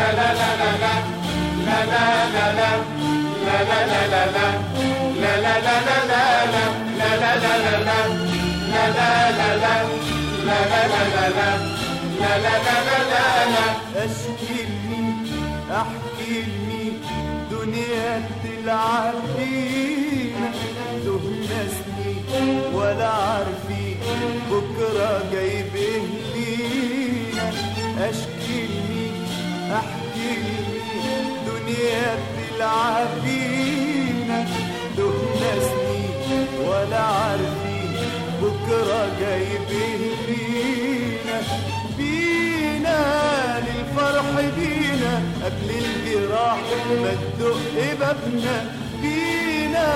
لا لا لا لا لا لا لا لا لا لا لا لا لا لا لا اشكي لمين احكي لمين دنيا تلعب بينا دهنا سنين ولا أحكي دنيا تلعب بينا تهنا سنين ولا عارفين بكرة جايب إيه لينا بينا للفرح بينا قبل الجراح ما تدق بابنا. بينا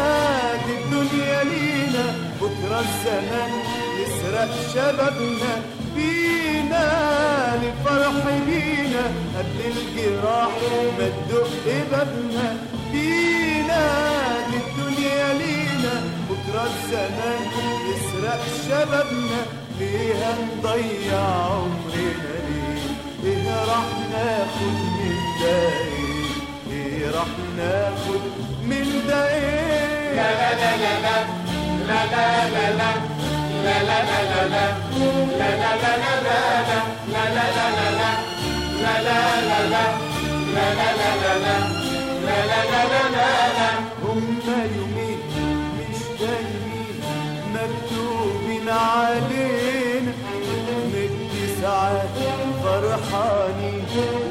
دي الدنيا لينا بكرة الزمان يسرق شبابنا. بينا للفرح بينا. قبل الجراح ما تدق بابنا بينا دي الدنيا لينا بكرة الزمان يسرق شبابنا ليه هنضيع عمرنا ليه إيه راح ناخد من ده إيه إيه راح ناخد من ده إيه لا لا لا لا لا لا لا لا لا لا لا لا لا لا لا لا لا لا لا مكتوبين علينا مدي ساعات فرحانين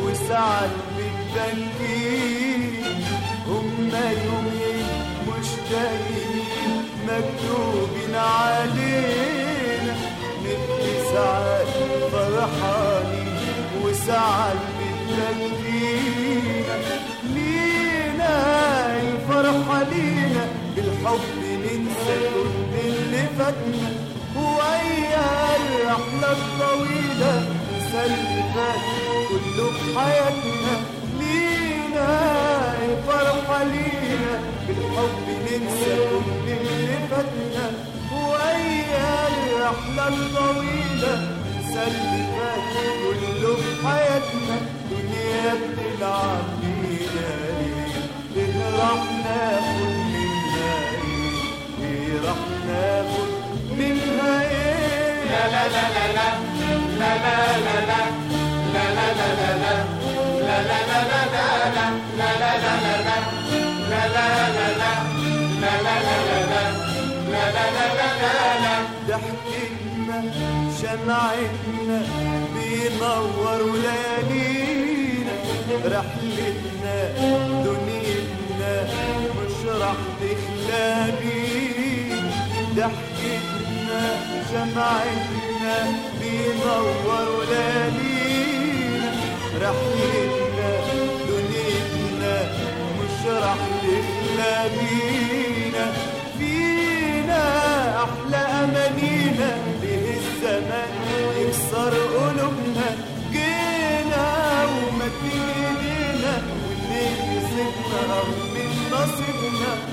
وساعات متبكين هما يومين مش مكتوبين علينا الفرحة لينا بالحب ننسى كل اللي فاتنا ويا الرحلة الطويلة ننسى اللي فات كله بحياتنا لينا الفرحة لينا بالحب ننسى كل اللي فاتنا ويا الرحلة الطويلة ننسى اللي فات كله بحياتنا دنيا بتلعب بينا ليه؟ إيه ضحكتنا شمعتنا بينور ليالينا رحلتنا دنيتنا مش راح تخلى بينا ضحكتنا شمعتنا لينا بينور رحلتنا دنيتنا مش رحلتنا بينا فينا أحلى أمانينا ليه الزمان يكسر قلوبنا. جينا وما في ايدينا واللي كسبنا أو من نصيبنا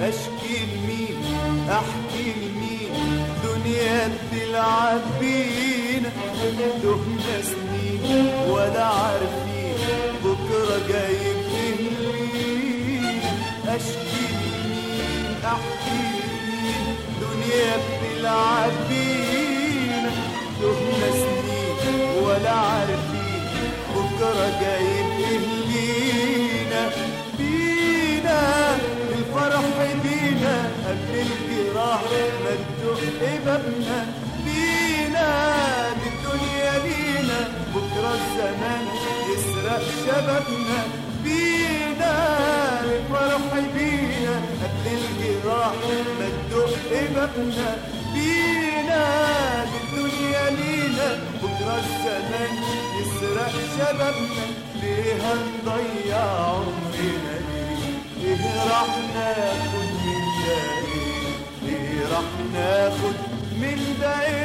أشكي لمين؟ أحكي لمين؟ دنيا بتلعب بينا دهنا سنين ولا عارفين. بكرة جاي فين أشكي لمين؟ أحكي لمين بابنا بينا بالدنيا لينا. بكرة الزمان يسرق شبابنا. بينا الفرح بينا قبل الجراح ما تدق بابنا بينا بالدنيا بكرة الزمان يسرق شبابنا. ليه هنضيع عمرنا ليه راح ناخد من إيه ليه راح ناخد من إيه